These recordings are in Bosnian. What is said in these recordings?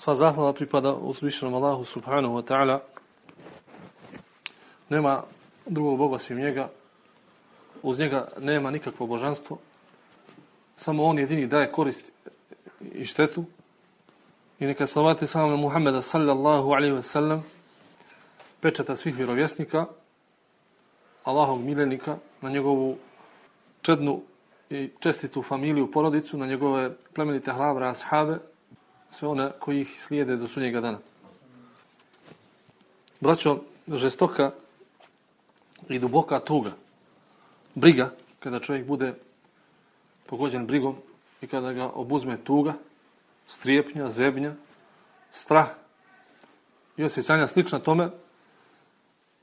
Sva zahvala pripada uzvišenom Allahu subhanahu wa ta'ala. Nema drugog Boga svim njega. Uz njega nema nikakvo božanstvo. Samo on jedini daje korist i štetu. I neka salavati salama Muhammeda sallallahu alaihi wa sallam pečata svih vjerovjesnika Allahog miljenika na njegovu čednu i čestitu familiju, porodicu, na njegove plemenite hlavre, ashabe, sve one koji ih slijede do sunnjega dana. Braćo, žestoka i duboka tuga, briga, kada čovjek bude pogođen brigom i kada ga obuzme tuga, strijepnja, zebnja, strah i osjećanja slična tome,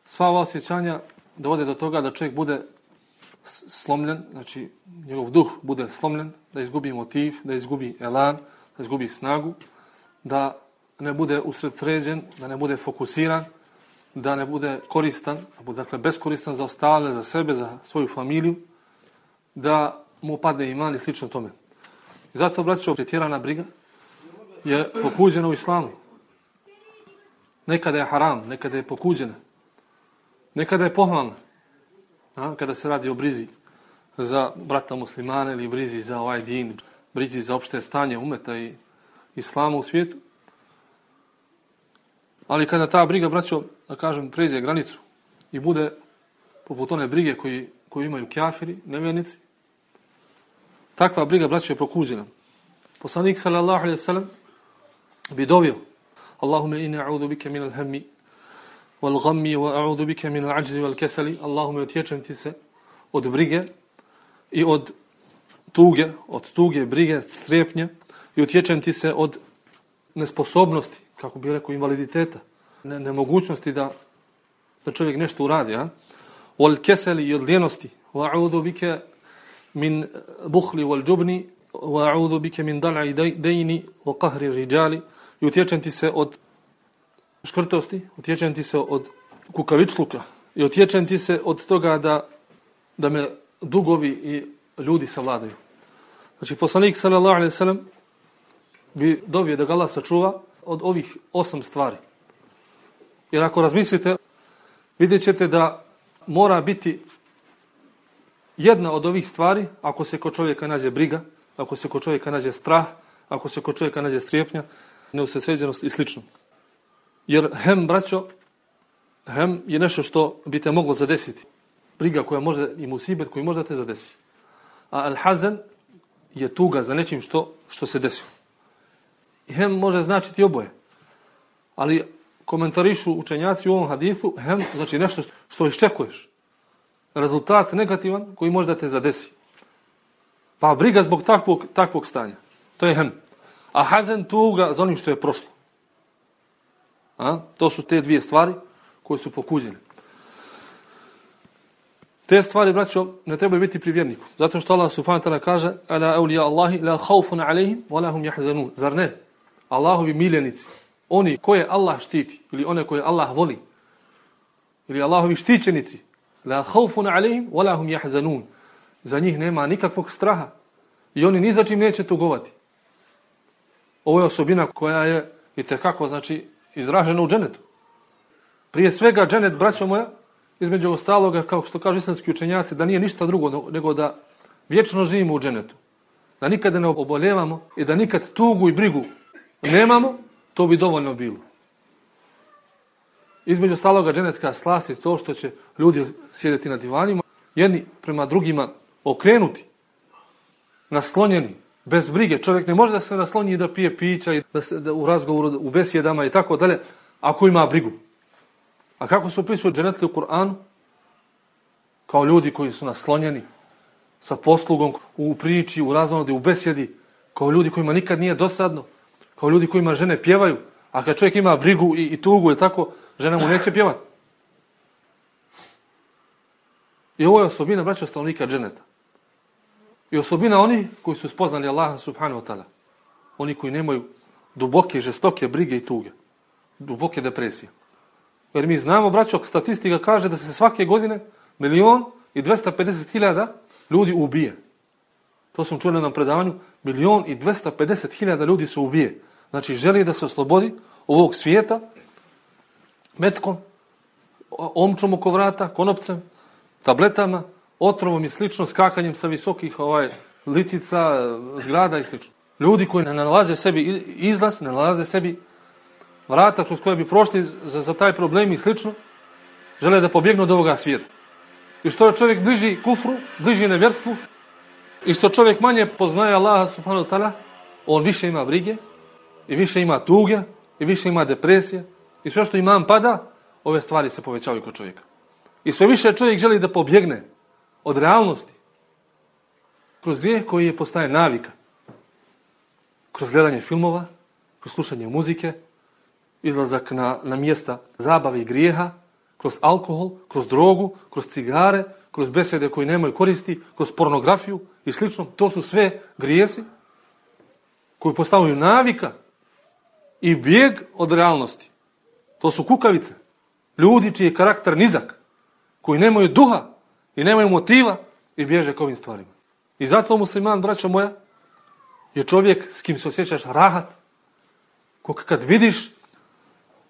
sva ova osjećanja dovode do toga da čovjek bude slomljen, znači njegov duh bude slomljen, da izgubi motiv, da izgubi elan, da izgubi snagu, da ne bude usredsređen, da ne bude fokusiran, da ne bude koristan, da bude dakle beskoristan za ostale, za sebe, za svoju familiju, da mu padne iman i slično tome. I zato, braćo, pretjerana briga je pokuđena u islamu. Nekada je haram, nekada je pokuđena. Nekada je pohvalna. A, kada se radi o brizi za brata muslimana ili brizi za ovaj din, brizi za opšte stanje umeta i islama u svijetu. Ali kada ta briga, braćo, da kažem, pređe granicu i bude poput one brige koji, koji imaju kjafiri, nevjernici, takva briga, braćo, je prokuđena. Poslanik, sallallahu alaihi sallam, bi dovio Allahume ine a'udhu bike min al-hammi wal ghammi wa a'udhu bike min al-ajzi wal kesali Allahume utječem ti se od brige i od tuge, od tuge, brige, strepnje i utječem ti se od nesposobnosti, kako bi rekao, invaliditeta, ne, nemogućnosti da, da čovjek nešto uradi, a? Wal keseli i od ljenosti, wa a'udhu bike min buhli wal džubni, wa a'udhu bike min dal'i dejni wa kahri riđali, i utječem ti se od škrtosti, utječem ti se od kukavičluka i utječem ti se od toga da, da me dugovi i ljudi savladaju. Znači, poslanik sallallahu alaihi sallam bi dobio da ga Allah sačuva od ovih osam stvari. Jer ako razmislite, vidjet ćete da mora biti jedna od ovih stvari, ako se kod čovjeka nađe briga, ako se kod čovjeka nađe strah, ako se kod čovjeka nađe strijepnja, neusredsređenost i slično. Jer hem, braćo, hem je nešto što bi te moglo zadesiti. Briga koja može, i musibet koji možda te zadesi. A al-hazen je tuga za nečim što, što se desilo. I hem može značiti oboje. Ali komentarišu učenjaci u ovom hadithu, hem znači nešto što iščekuješ. Rezultat negativan koji možda te zadesi. Pa briga zbog takvog, takvog stanja. To je hem a hazen tuga za onim što je prošlo. A? To su te dvije stvari koje su pokuđene. Te stvari, braćo, ne trebaju biti pri vjerniku. Zato što Allah subhanahu ta'ala kaže Ala eulija Allahi la haufun alehim wa lahum jahzanun. Zar ne? Allahovi miljenici, oni koje Allah štiti ili one koje Allah voli ili Allahovi štićenici la haufun alehim wa lahum jahzanun. Za njih nema nikakvog straha i oni ni za čim neće tugovati. Ovo je osobina koja je i tekako, znači, izražena u dženetu. Prije svega, dženet, braćo moja, između ostaloga, kao što kažu islamski učenjaci, da nije ništa drugo nego da vječno živimo u dženetu. Da nikada ne oboljevamo i da nikad tugu i brigu nemamo, to bi dovoljno bilo. Između ostaloga, dženetska slast je to što će ljudi sjedeti na divanima, jedni prema drugima okrenuti, naslonjeni, bez brige. Čovjek ne može da se nasloni i da pije pića i da se da u razgovoru, u besjedama i tako dalje, ako ima brigu. A kako su opisuju dženetli u Kur'anu? Kao ljudi koji su naslonjeni sa poslugom u priči, u razvonodi, u besjedi, kao ljudi kojima nikad nije dosadno, kao ljudi kojima žene pjevaju, a kad čovjek ima brigu i, i tugu i tako, žena mu neće pjevati. I ovo je osobina braća stanovnika dženeta. I osobina oni koji su spoznali Allaha subhanahu wa ta'ala. Oni koji nemaju duboke, žestoke brige i tuge. Duboke depresije. Jer mi znamo, braćo, statistika kaže da se svake godine milion i 250 hiljada ljudi ubije. To sam čuo na jednom predavanju. Milion i 250 hiljada ljudi se ubije. Znači, želi da se oslobodi ovog svijeta metkom, omčom oko vrata, konopcem, tabletama, otrovom i slično, skakanjem sa visokih ovaj, litica, zgrada i slično. Ljudi koji ne nalaze sebi izlaz, ne nalaze sebi vrata kroz koje bi prošli za, za taj problem i slično, žele da pobjegnu od ovoga svijeta. I što čovjek bliži kufru, bliži nevjerstvu, i što čovjek manje poznaje Allaha subhanahu wa ta'ala, on više ima brige, i više ima tuge, i više ima depresije, i sve što imam pada, ove stvari se povećavaju kod čovjeka. I sve više čovjek želi da pobjegne od realnosti, kroz grijeh koji je postaje navika, kroz gledanje filmova, kroz slušanje muzike, izlazak na, na mjesta zabave i grijeha, kroz alkohol, kroz drogu, kroz cigare, kroz besede koji nemaju koristi, kroz pornografiju i slično. To su sve grijesi koji postavljaju navika i bijeg od realnosti. To su kukavice. Ljudi čiji je karakter nizak, koji nemaju duha i nemaju motiva i bježe k ovim stvarima. I zato musliman, braćo moja, je čovjek s kim se osjećaš rahat, koga kad vidiš,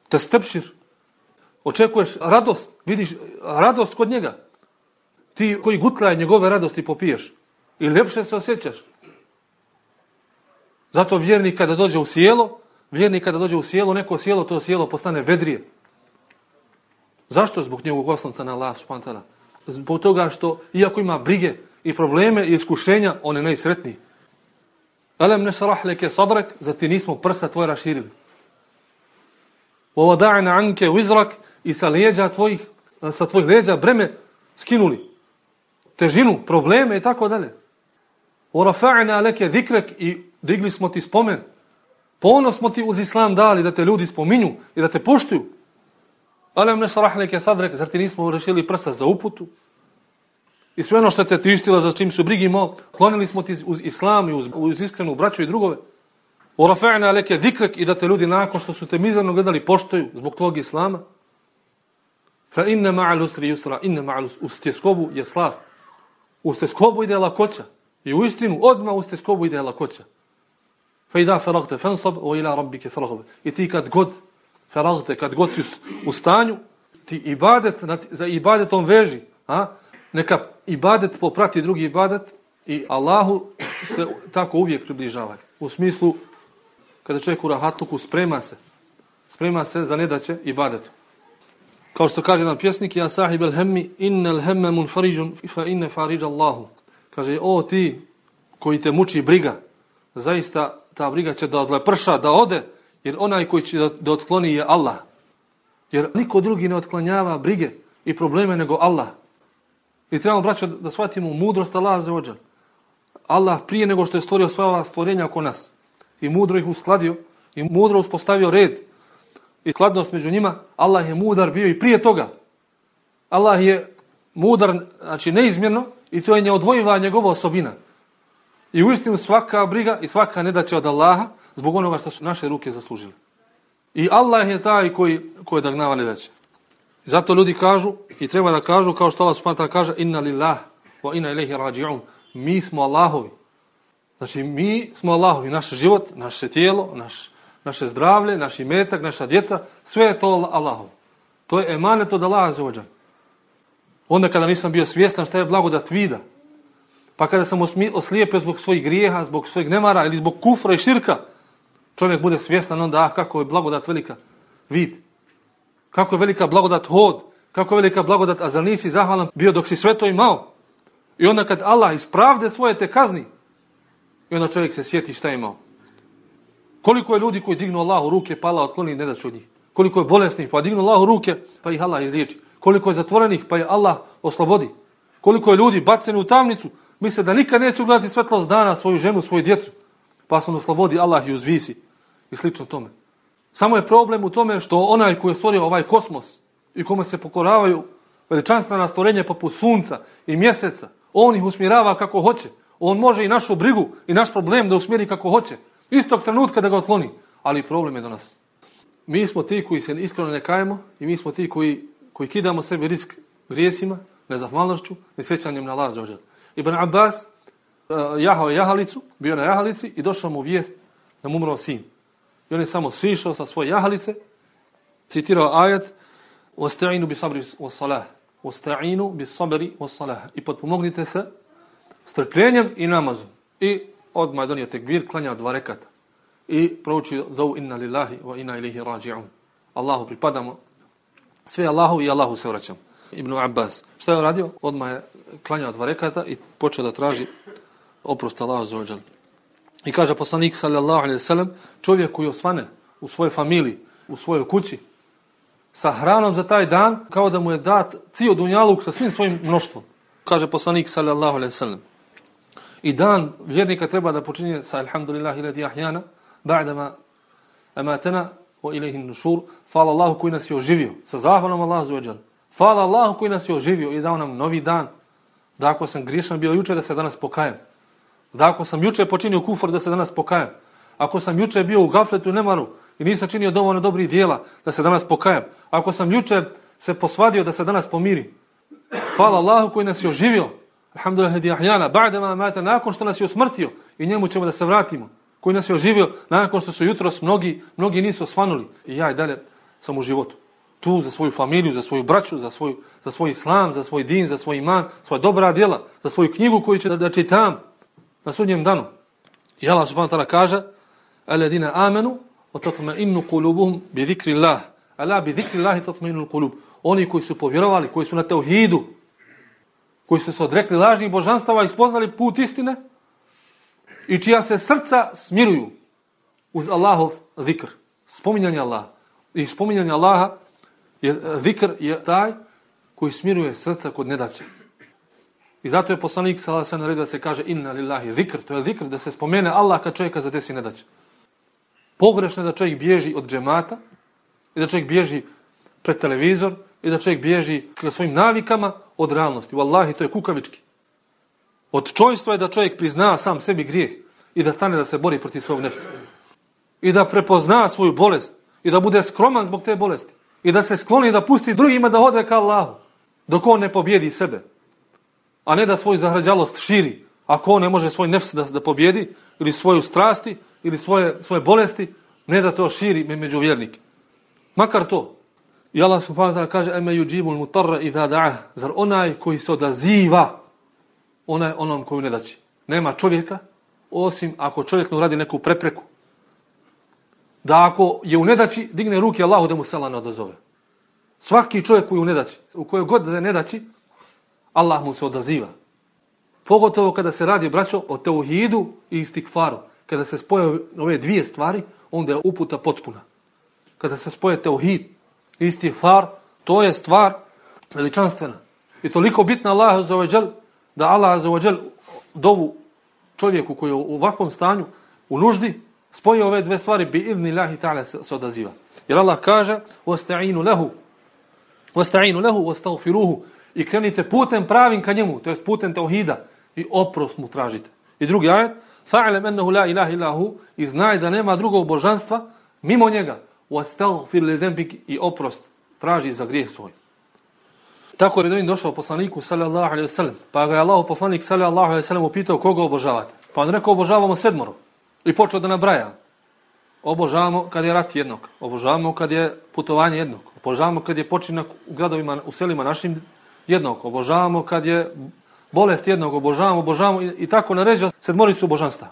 te stepšir, očekuješ radost, vidiš radost kod njega. Ti koji gutlaje njegove radosti popiješ. I ljepše se osjećaš. Zato vjernik kada dođe u sjelo, vjernik kada dođe u sjelo, neko sjelo, to sjelo postane vedrije. Zašto? Zbog njegovog oslonca na Allah subhanahu Zbog toga što, iako ima brige i probleme i iskušenja, on je najsretniji. Alam ne šarah leke sadrak, za ti nismo prsa tvoje raširili. وَوَدَعْنَ عَنْكَ anke i sa leđa tvojih, sa tvojih leđa breme skinuli. Težinu, probleme i tako dalje. Ovo rafa'ina leke i digli smo ti spomen. Ponos smo ti uz islam dali da te ljudi spominju i da te poštuju. Alam ne šarah leke sadrak, zar ti nismo rešili prsa za uputu? I sve ono što te tištilo, za čim su brigimo, klonili smo ti uz islam i uz, uz iskrenu braću i drugove. O rafa'na leke dikrek i da te ljudi nakon što su te mizerno gledali poštoju zbog tvog islama. Fa inna ma'al usri yusra, inna ma'al u stjeskobu je slast. U stjeskobu ide lakoća. I u istinu odma u stjeskobu ide lakoća. Fa idha faragte fansab wa ila rabbike faragbe. I ti kad god faragte, kad god si u stanju, ti ibadet, za ibadetom veži. A? neka ibadet poprati drugi ibadet i Allahu se tako uvijek približava. U smislu, kada čovjek u rahatluku sprema se, sprema se za nedaće ibadetu. Kao što kaže jedan pjesnik, ja sahib el hemmi, inne el hemme mun fariđun, fa inne fariđ Allahu. Kaže, o ti koji te muči briga, zaista ta briga će da odleprša, da ode, jer onaj koji će da, da otkloni je Allah. Jer niko drugi ne otklanjava brige i probleme nego Allah. I trebamo, braćo, da shvatimo mudrost Allah za ođan. Allah prije nego što je stvorio sva ova stvorenja oko nas i mudro ih uskladio i mudro uspostavio red i skladnost među njima, Allah je mudar bio i prije toga. Allah je mudar, znači neizmjerno, i to je neodvojiva njegova osobina. I u istinu svaka briga i svaka nedaća od Allaha zbog onoga što su naše ruke zaslužile. I Allah je taj koji, koji je dagnava nedaće. Zato ljudi kažu i treba da kažu kao što Allah subhanahu kaže inna lillah wa inna ilaihi raji'un. Mi smo Allahovi. Znači mi smo i naš život, naše tijelo, naš, naše zdravlje, naš imetak, naša djeca, sve je to Allahov. To je emanet od Allaha za. Onda kada nisam bio svjestan šta je blagodat vida, pa kada sam oslijepio zbog svojih grijeha, zbog svojeg nemara ili zbog kufra i širka, čovjek bude svjestan onda, ah, kako je blagodat velika vid. Kako je velika blagodat hod. Kako je velika blagodat, a zar nisi zahvalan bio dok si sve to imao? I onda kad Allah ispravde svoje te kazni, i onda čovjek se sjeti šta je imao. Koliko je ljudi koji dignu Allahu ruke, pa Allah otkloni ne da od njih. Koliko je bolesnih, pa dignu Allahu ruke, pa ih Allah izliječi. Koliko je zatvorenih, pa je Allah oslobodi. Koliko je ljudi baceni u tamnicu, misle da nikad neće ugledati svetlost dana svoju ženu, svoju djecu. Pa se on oslobodi, Allah i uzvisi. I slično tome. Samo je problem u tome što onaj koji je stvorio ovaj kosmos i kome se pokoravaju veličanstvena stvorenja poput sunca i mjeseca, on ih usmjerava kako hoće. On može i našu brigu i naš problem da usmjeri kako hoće. Istog trenutka da ga otloni. Ali problem je do nas. Mi smo ti koji se iskreno ne kajemo i mi smo ti koji, koji kidamo sebi risk grijesima, nezahvalnošću, nesjećanjem na laž dođer. Ibn Abbas uh, jahao jahalicu, bio na jahalici i došao mu vijest da mu umro sin. I on je samo sišao sa svoje jahalice, citirao ajat Osta'inu bi sabri wa salah. Osta'inu bi sabri wa salah. I potpomognite se strpljenjem i namazom. I odmah je donio tekbir, klanjao dva rekata. I proučio dovu inna lillahi wa inna ilihi rađi'un. Allahu pripadamo, sve Allahu i Allahu se vraćamo. Ibn Abbas. Šta je radio? Odmah je klanjao dva rekata i počeo da traži oprost Allahu za. I kaže poslanik sallallahu alaihi sallam, čovjek koji osvane u svojoj familiji, u svojoj kući, sa hranom za taj dan, kao da mu je dat cijel dunjaluk sa svim svojim mnoštvom. Kaže poslanik sallallahu alaihi sallam. I dan vjernika treba da počinje sa Alhamdulillahi ladi ahjana, ba'dama amatena wa ilaihi nušur. Hvala Allahu koji nas je oživio. Sa zahvalom Allahu za ođel. Hvala Allahu koji nas je oživio i dao nam novi dan. Da ako sam grišan bio juče da se danas pokajem. Da ako sam juče počinio kufr da se danas pokajem. Ako sam juče bio u gafletu i nemaru i nisam činio dovoljno dobrih dijela da se danas pokajem. Ako sam juče se posvadio da se danas pomirim. Hvala Allahu koji nas je oživio. Alhamdulillah hedi ahjana. Ba'de ma mata nakon što nas je usmrtio i njemu ćemo da se vratimo. Koji nas je oživio nakon što su jutros mnogi, mnogi nisu osvanuli. I ja i dalje sam u životu tu za svoju familiju, za svoju braću, za, svoju, za svoj islam, za svoj din, za svoj iman, svoja dobra djela, za svoju knjigu koju će da, da čitam na sudnjem danu. I Allah subhanahu ta'ala kaže Aladina amenu wa tatma'innu qulubuhum bi zikri Ala bi zikri Allah tatma. Oni koji su povjerovali, koji su na tauhidu koji su se odrekli lažnih božanstava i spoznali put istine i čija se srca smiruju uz Allahov zikr. Spominjanje Allaha. I spominjanje Allaha je, zikr je taj koji smiruje srca kod nedaće. I zato je poslanik sa Allah naredio da se kaže inna lillahi zikr, to je zikr da se spomene Allah kad čovjeka zadesi nedaće. Pogrešno je da čovjek bježi od džemata i da čovjek bježi pred televizor i da čovjek bježi ka svojim navikama od realnosti. Wallahi, to je kukavički. Od čojstva je da čovjek prizna sam sebi grijeh i da stane da se bori protiv svog nefsa. I da prepozna svoju bolest i da bude skroman zbog te bolesti i da se skloni da pusti drugima da ode ka Allahu, dok on ne pobjedi sebe. A ne da svoju zahrađalost širi, ako on ne može svoj nefs da, da pobjedi, ili svoju strasti, ili svoje, svoje bolesti, ne da to širi među vjernike. Makar to. I Allah subhanahu wa ta'ala kaže, eme yuđibu mutarra i da'ah, zar onaj koji se odaziva, onaj onom koju ne daći. Nema čovjeka, osim ako čovjek ne uradi neku prepreku, da ako je u nedaći, digne ruke Allahu da mu sela ne odazove. Svaki čovjek koji je u nedaći, u kojoj god da je nedaći, Allah mu se odaziva. Pogotovo kada se radi, braćo, o teuhidu i istikfaru. Kada se spoje ove dvije stvari, onda je uputa potpuna. Kada se spoje teuhid istighfar, to je stvar veličanstvena. I toliko bitna Allah azzawajal, da Allah azzawajal dovu čovjeku koji je u ovakvom stanju, u nuždi, spoji ove dve stvari, bi idni lahi ta'ala se odaziva. Jer Allah kaže, osta'inu لَهُ osta'inu لَهُ وَسْتَغْفِرُهُ I krenite putem pravim ka njemu, to je putem tauhida, i oprost mu tražite. I drugi ajet, فَعَلَمْ أَنَّهُ لَا إِلَهِ إِلَهُ I znaj da nema drugog božanstva mimo njega, وَاسْتَغْفِرْ لِذَنْبِكِ i oprost traži za grijeh svoj. Tako je došao poslaniku sallallahu alejhi ve sellem. Pa ga je Allah poslanik sallallahu alejhi ve sellem upitao koga obožavate. Pa on rekao obožavamo sedmoro. I počeo da nabraja. Obožavamo kad je rat jednog. Obožavamo kad je putovanje jednog. Obožavamo kad je počinak u gradovima, u selima našim jednog. Obožavamo kad je bolest jednog. Obožavamo, obožavamo i, i tako naređa sedmoricu božanstva.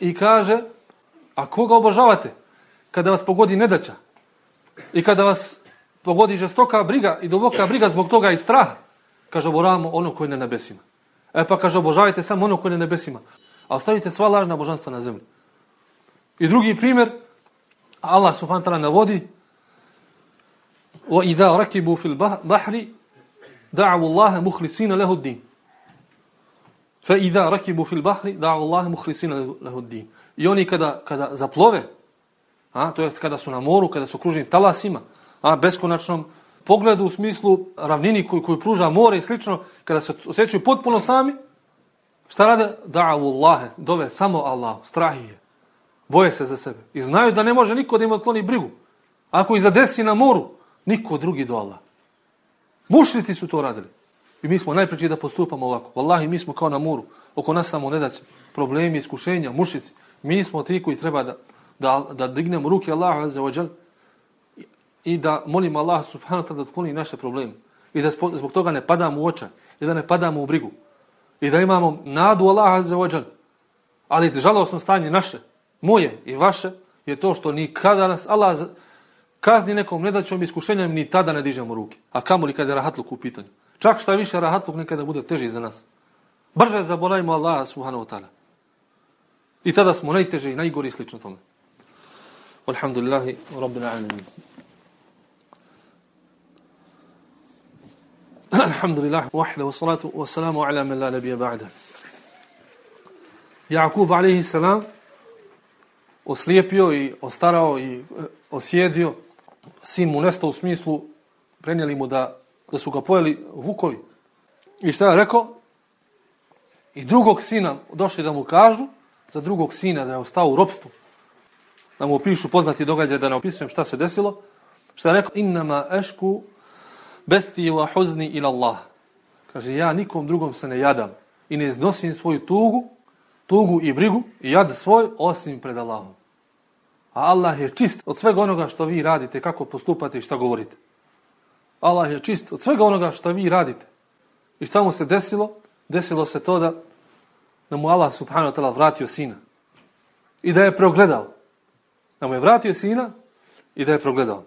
I kaže, a koga obožavate? Kada vas pogodi nedaća. I kada vas pogodi žestoka briga i duboka briga zbog toga i straha. Kaže, obožavamo ono koje je na nebesima. E pa kaže, obožavajte samo ono koje je na nebesima a ostavite sva lažna božanstva na zemlji. I drugi primjer, Allah subhanahu wa ta'ala navodi وَإِذَا رَكِبُوا فِي الْبَحْرِ دَعَوُوا اللَّهَ مُخْلِسِينَ لَهُ الدِّينَ فَإِذَا رَكِبُوا فِي الْبَحْرِ دَعَوُوا اللَّهَ مُخْلِسِينَ لَهُ الدِّينَ I oni kada, kada zaplove, a, to jest kada su na moru, kada su kruženi talasima, a, beskonačnom pogledu u smislu ravnini koju, koju pruža more i slično, kada se osjećaju potpuno sami, Šta rade? Da'avu Allahe, dove samo Allah, strahi je. Boje se za sebe. I znaju da ne može niko da im otkloni brigu. Ako ih zadesi na moru, niko drugi do Allah. Mušnici su to radili. I mi smo najpreći da postupamo ovako. Wallahi, mi smo kao na moru. Oko nas samo nedaće. problemi, iskušenja, mušici. Mi smo ti koji treba da, da, da dignemo ruke Allahu azza wa jal i da molimo Allah subhanahu wa ta'ala da otkloni naše probleme. I da zbog toga ne padamo u očaj. I da ne padamo u brigu. I da imamo nadu Allah azza wa jal. Ali žalostno stanje naše, moje i vaše, je to što nikada nas Allah kazni nekom nedaćom iskušenjem, ni tada ne dižemo ruke. A kamoli kada je rahatluk u pitanju? Čak šta više rahatluk nekada bude teži za nas. Brže zaboravimo Allaha subhanahu wa ta'ala. I tada smo najteže i najgori slično tome. والحمد لله رب Alhamdulillah, الحمد لله salatu, والصلاة والسلام ala من لا نبي بعده Jakub, alaihi salam, oslijepio i ostarao i e, osjedio, sin mu nestao u smislu, prenijeli mu da, da su ga pojeli vukovi. I šta je rekao? I drugog sina došli da mu kažu, za drugog sina da je ostao u ropstvu, da mu opišu poznati događaj, da ne opisujem šta se desilo, šta je rekao? Innama ešku bethi wa huzni ila Allah. Kaže, ja nikom drugom se ne jadam i ne iznosim svoju tugu, tugu i brigu i jad svoj osim pred Allahom. A Allah je čist od svega onoga što vi radite, kako postupate i šta govorite. Allah je čist od svega onoga što vi radite. I šta mu se desilo? Desilo se to da, da mu Allah subhanahu wa ta'ala vratio sina. I da je progledao. Da mu je vratio sina i da je progledao.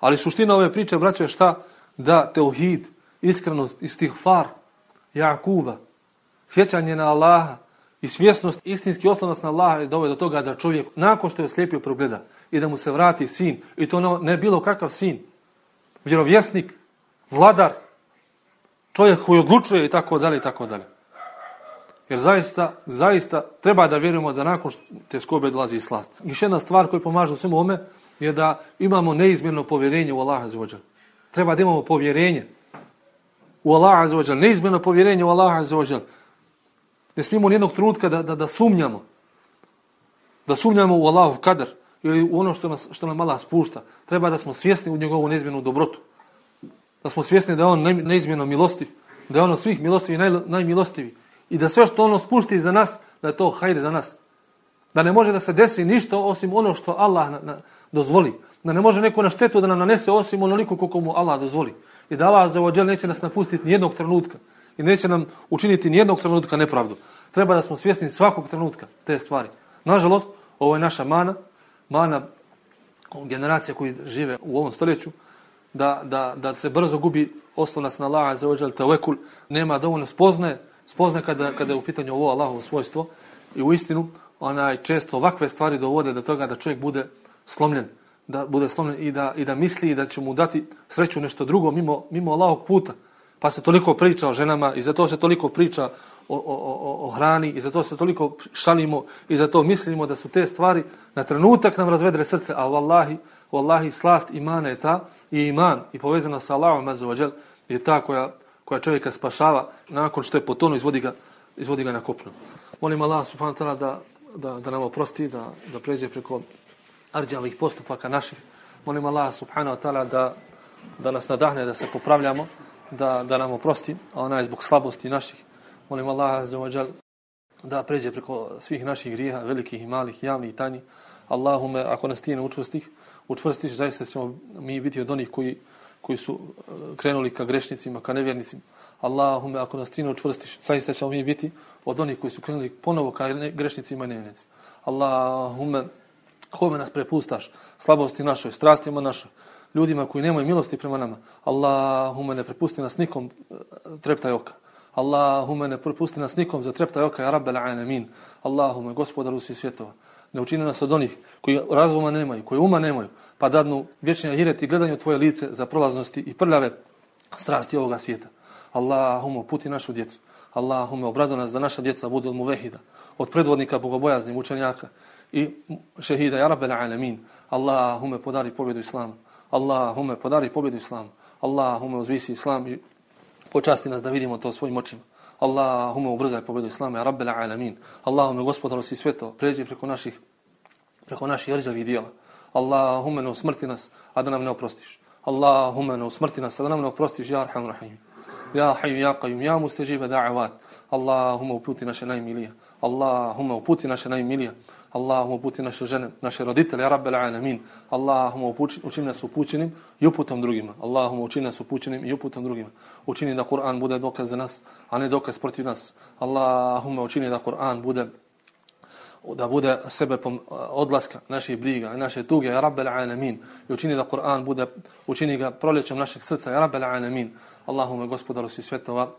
Ali suština ove priče, braćo, je šta? Da teuhid, iskrenost, istihfar, Jakuba, sjećanje na Allaha, I svjesnost, istinski osnovnost na Allaha je dovede do toga da čovjek, nakon što je slijepio, progleda i da mu se vrati sin. I to ne bilo kakav sin. Vjerovjesnik, vladar, čovjek koji odlučuje i tako dalje i tako dalje. Jer zaista, zaista treba da vjerujemo da nakon te skobe dolazi slast. I još jedna stvar koja pomaže u svemu ome je da imamo neizmjerno povjerenje u Allaha azzawajal. Treba da imamo povjerenje u Allaha azzawajal, Neizmjerno povjerenje u Allaha azzawajal. Ne smijemo nijednog trenutka da, da, da sumnjamo. Da sumnjamo u Allahov kadar ili u ono što, nas, što nam Allah spušta. Treba da smo svjesni u njegovu neizmjernu dobrotu. Da smo svjesni da je on neizmjerno milostiv. Da je on od svih milostivi naj, najmilostiviji I da sve što ono spušti za nas, da je to hajr za nas. Da ne može da se desi ništa osim ono što Allah na, na, dozvoli. Da ne može neko na štetu da nam nanese osim onoliko koliko mu Allah dozvoli. I da Allah za ođel neće nas napustiti nijednog trenutka i neće nam učiniti nijednog trenutka nepravdu. Treba da smo svjesni svakog trenutka te stvari. Nažalost, ovo je naša mana, mana generacija koji žive u ovom stoljeću, da, da, da se brzo gubi oslonac na Allaha za ođel tevekul, nema dovoljno spoznaje, spozna kada, kada je u pitanju ovo Allahovo svojstvo i u istinu onaj često ovakve stvari dovode do toga da čovjek bude slomljen, da bude slomljen i da, i da misli da će mu dati sreću nešto drugo mimo, mimo Allahog puta. Pa se toliko priča o ženama i zato se toliko priča o, o, o, o hrani i zato se toliko šalimo i zato mislimo da su te stvari na trenutak nam razvedre srce, a vallahi, vallahi slast imana je ta i iman i povezana sa Allahom azzawajal je ta koja, koja čovjeka spašava nakon što je potonu izvodi ga, izvodi ga na kopnu. Molim Allah subhanahu ta'ala da, da, da nam oprosti, da, da pređe preko arđavih postupaka naših. Molim Allah subhanahu ta'ala da, da nas nadahne da se popravljamo da, da nam oprosti, a ona je zbog slabosti naših. Molim Allah azzawajal da pređe preko svih naših grijeha, velikih i malih, javnih i tajnih. Allahume, ako nas ti ne učvrstih, učvrstiš, zaista ćemo mi biti od onih koji, koji su eh, krenuli ka grešnicima, ka nevjernicima. Allahume, ako nas ti učvrstiš, saista ćemo mi biti od onih koji su krenuli ponovo ka grešnicima i nevjernicima. Allahume, kome nas prepustaš, slabosti našoj, strastima našoj, ljudima koji nemaju milosti prema nama. Allahume ne prepusti nas nikom eh, treptaj oka. Allahume ne prepusti nas nikom za treptaj oka, ja rabbel alamin. Allahume, gospodaru svi svjetova, ne učini nas od onih koji razuma nemaju, koji uma nemaju, pa dadnu vječni ahiret i gledanju tvoje lice za prolaznosti i prljave strasti ovoga svijeta. Allahumma puti našu djecu. Allahume, obrado nas da naša djeca budu od muvehida, od predvodnika bogobojaznih učenjaka i šehida, ja rabbel alamin. Allahume, podari pobjedu Islamu. Allahume, podari pobjedu islamu. Allahume, uzvisi islam i počasti nas da vidimo to svojim očima. Allahume, ubrzaj pobjedu islama, ja rabbela alamin. Allahume, gospodaru si sveto, pređi preko naših, preko naših rđavih dijela. Allahume, ne usmrti nas, a da nam ne oprostiš. Allahume, ne usmrti nas, a da nam ne oprostiš, ja arham rahim. Ja haju, ja qayyum, ja mustežive da'avat. Allahume, uputi naše najmilije. Allahume, uputi naše najmilije. Allahum uputi naše žene, naše roditelje, ja rabbel alamin. Allahum učini nas upućenim i uputom drugima. Allahum učini nas upućenim i uputom drugima. Učini da Kur'an bude dokaz za nas, a ne dokaz protiv nas. Allahum učini da Kur'an bude da bude sebe odlaska naših briga i naše tuge, ja rabbel alamin. I učini da Kur'an bude, učini ga proljećom našeg srca, ja rabbel alamin. Allahumma gospodaru svi svjetova,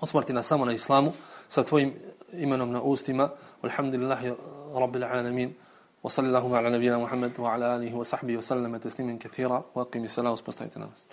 osmrti nas samo na islamu, sa tvojim imenom na ustima. Alhamdulillahi rabbil alamin. وصلى اللهم على نبينا محمد وعلى آله وصحبه وسلم تسليما كثيرا وأقم الصلاة واسبستيت ناس